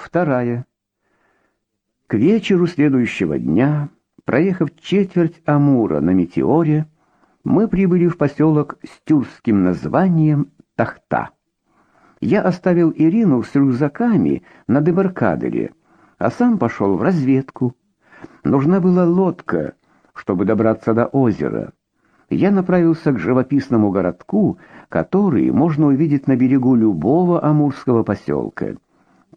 Вторая. К вечеру следующего дня, проехав четверть Амура на метеоре, мы прибыли в поселок с тюркским названием Тахта. Я оставил Ирину с рюкзаками на дебаркадере, а сам пошел в разведку. Нужна была лодка, чтобы добраться до озера. Я направился к живописному городку, который можно увидеть на берегу любого амурского поселка.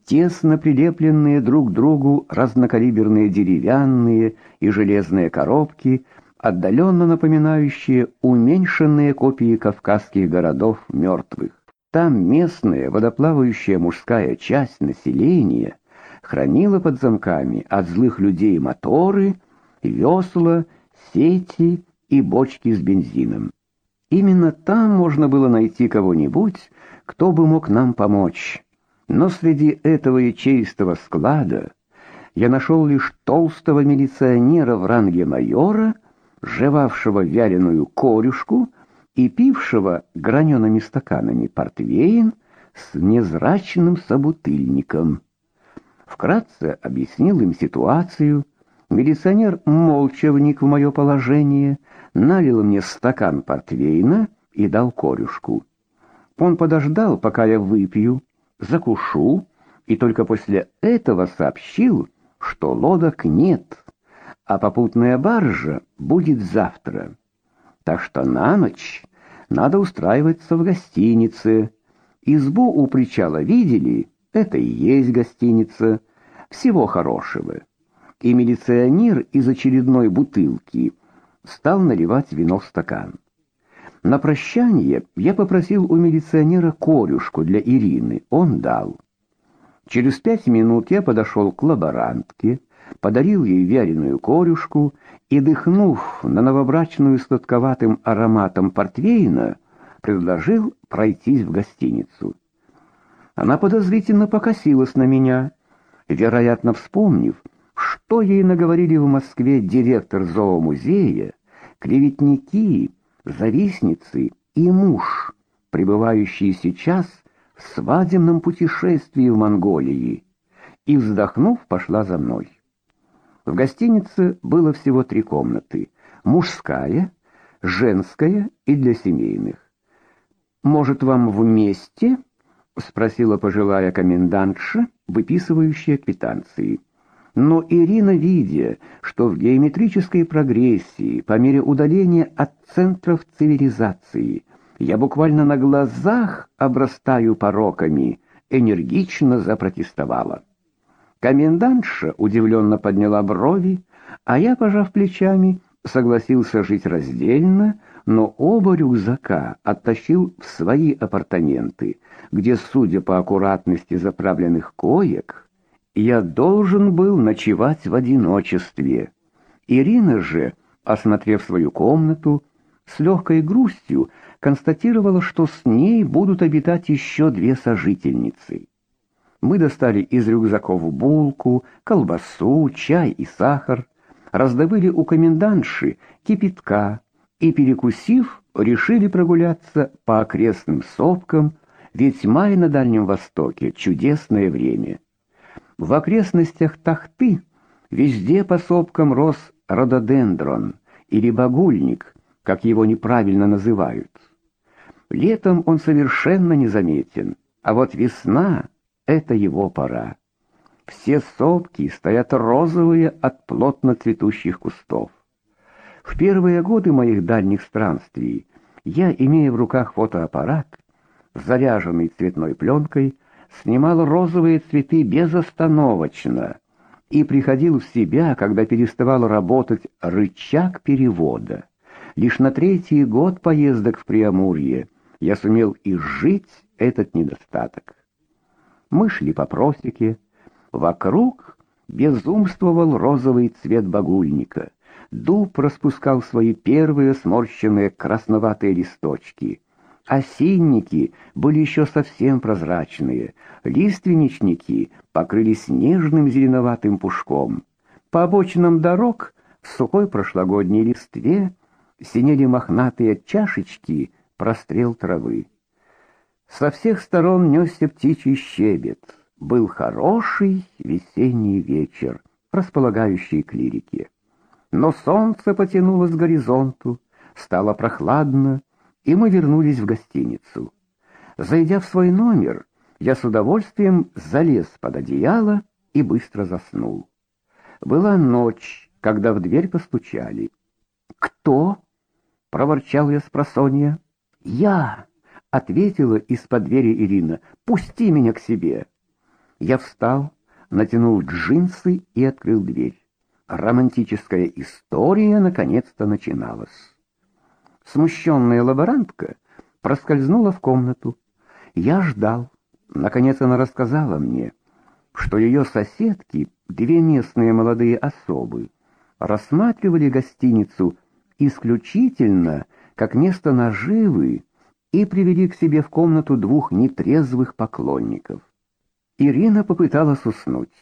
Тесно прилепленные друг к другу разнокалиберные деревянные и железные коробки, отдаленно напоминающие уменьшенные копии кавказских городов мертвых. Там местная водоплавающая мужская часть населения хранила под замками от злых людей моторы, весла, сети и бочки с бензином. Именно там можно было найти кого-нибудь, кто бы мог нам помочь. Но среди этого ячеистого склада я нашел лишь толстого милиционера в ранге майора, жевавшего вяленую корюшку и пившего гранеными стаканами портвейн с незрачным собутыльником. Вкратце объяснил им ситуацию. Милиционер молча вник в мое положение, налил мне стакан портвейна и дал корюшку. Он подождал, пока я выпью, закушу, и только после этого сообщил, что лодок нет, а попутная баржа будет завтра. Так что на ночь надо устраиваться в гостинице. Избу у причала видели? Это и есть гостиница. Всего хорошего. И милиционер из очередной бутылки стал наливать вино в стакан. На прощание я попросил у милиционера корюшку для Ирины. Он дал. Через пять минут я подошел к лаборантке, подарил ей вяленую корюшку и, дыхнув на новобрачную сладковатым ароматом портвейна, предложил пройтись в гостиницу. Она подозрительно покосилась на меня, вероятно, вспомнив, что ей наговорили в Москве директор зоомузея, клеветники, завистницы и муж, пребывающий сейчас в свадебном путешествии в Монголии, и, вздохнув, пошла за мной. В гостинице было всего три комнаты: мужская, женская и для семейных. Может, вам вместе? спросила пожилая комендантша, выписывающая квитанции. Но Ирина, видя, что в геометрической прогрессии, по мере удаления от центров цивилизации, я буквально на глазах обрастаю пороками, энергично запротестовала. Комендантша удивленно подняла брови, а я, пожав плечами, согласился жить раздельно, но оба рюкзака оттащил в свои апартаменты, где, судя по аккуратности заправленных коек, я должен был ночевать в одиночестве. Ирина же, осмотрев свою комнату, с легкой грустью констатировала, что с ней будут обитать еще две сожительницы. Мы достали из рюкзаков булку, колбасу, чай и сахар, раздобыли у комендантши кипятка и, перекусив, решили прогуляться по окрестным сопкам, ведь май на Дальнем Востоке чудесное время. В окрестностях Тахты везде по сопкам рос рододендрон или багульник, как его неправильно называют. Летом он совершенно незаметен, а вот весна это его пора. Все сопки стоят розовые от плотно цветущих кустов. В первые годы моих дальних странствий я, имея в руках фотоаппарат, заряженный цветной пленкой, снимал розовые цветы безостановочно и приходил в себя, когда переставал работать рычаг перевода. Лишь на третий год поездок в Приамурье я сумел изжить этот недостаток. Мы шли по просеке. Вокруг безумствовал розовый цвет багульника. Дуб распускал свои первые сморщенные красноватые листочки. Осинники были еще совсем прозрачные, лиственничники покрылись нежным зеленоватым пушком. По обочинам дорог в сухой прошлогодней листве синели мохнатые чашечки прострел травы. Со всех сторон несся птичий щебет. Был хороший весенний вечер, располагающий к лирике. Но солнце потянулось к горизонту, стало прохладно, и мы вернулись в гостиницу. Зайдя в свой номер, я с удовольствием залез под одеяло и быстро заснул. Была ночь, когда в дверь постучали. «Кто?» — проворчал я с просонья. «Я!» — ответила из-под двери Ирина. «Пусти меня к себе!» Я встал, натянул джинсы и открыл дверь. Романтическая история наконец-то начиналась. Смущенная лаборантка проскользнула в комнату. Я ждал. Наконец она рассказала мне, что ее соседки, две местные молодые особы, рассматривали гостиницу исключительно как место наживы и привели к себе в комнату двух нетрезвых поклонников. Ирина попыталась уснуть,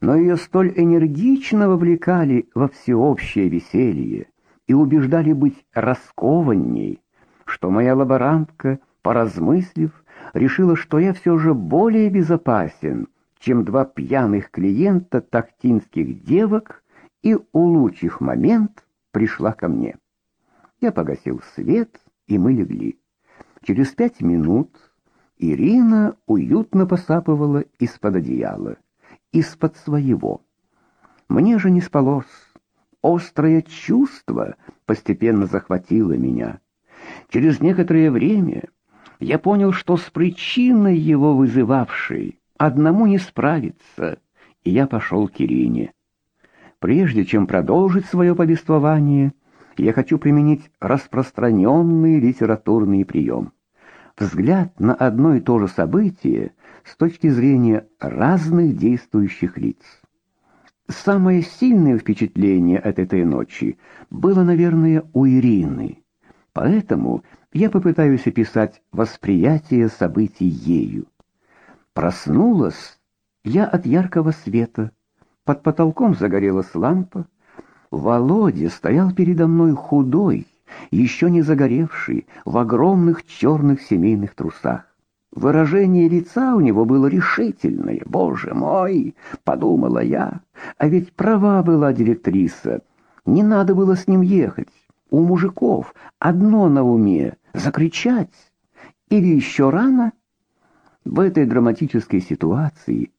но ее столь энергично вовлекали во всеобщее веселье и убеждали быть раскованней, что моя лаборантка, поразмыслив, решила, что я все же более безопасен, чем два пьяных клиента тактинских девок, и, улучив момент, пришла ко мне. Я погасил свет, и мы легли. Через пять минут Ирина уютно посапывала из-под одеяла, из-под своего. Мне же не спалось. Острое чувство постепенно захватило меня. Через некоторое время я понял, что с причиной его вызывавшей одному не справиться, и я пошел к Ирине. Прежде чем продолжить свое повествование, я хочу применить распространенный литературный прием. Взгляд на одно и то же событие с точки зрения разных действующих лиц. Самое сильное впечатление от этой ночи было, наверное, у Ирины. Поэтому я попытаюсь описать восприятие событий ею. Проснулась я от яркого света. Под потолком загорелась лампа. Володя стоял передо мной худой, еще не загоревший, в огромных черных семейных трусах. Выражение лица у него было решительное. «Боже мой!» — подумала я. «А ведь права была директриса. Не надо было с ним ехать. У мужиков одно на уме — закричать. Или еще рано?» В этой драматической ситуации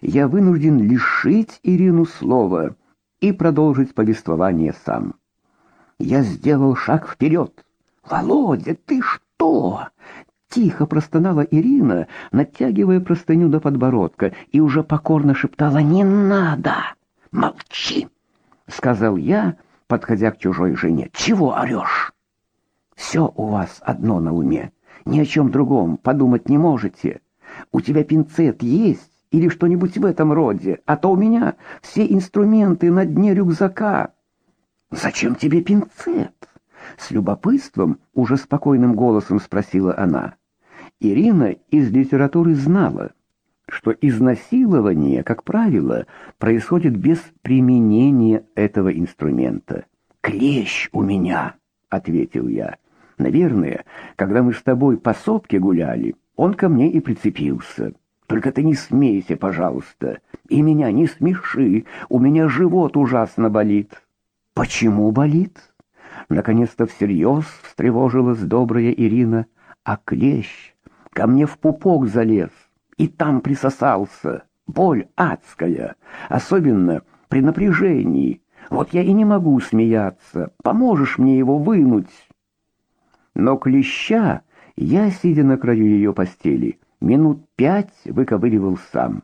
я вынужден лишить Ирину слова и продолжить повествование сам. Я сделал шаг вперед. «Володя, ты что?» Тихо простонала Ирина, натягивая простыню до подбородка, и уже покорно шептала «Не надо! Молчи!» Сказал я, подходя к чужой жене. «Чего орешь?» «Все у вас одно на уме. Ни о чем другом подумать не можете. У тебя пинцет есть или что-нибудь в этом роде, а то у меня все инструменты на дне рюкзака. Зачем тебе пинцет? С любопытством, уже спокойным голосом спросила она. Ирина из литературы знала, что изнасилование, как правило, происходит без применения этого инструмента. «Клещ у меня», — ответил я. «Наверное, когда мы с тобой по сопке гуляли, он ко мне и прицепился». Только ты не смейся, пожалуйста, и меня не смеши, у меня живот ужасно болит. Почему болит? Наконец-то всерьез встревожилась добрая Ирина, а клещ ко мне в пупок залез и там присосался. Боль адская, особенно при напряжении. Вот я и не могу смеяться. Поможешь мне его вынуть? Но клеща я, сидя на краю ее постели, минут пять выковыривал сам.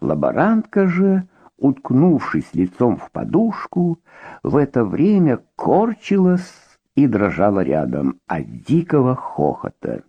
Лаборантка же, уткнувшись лицом в подушку, в это время корчилась и дрожала рядом от дикого хохота.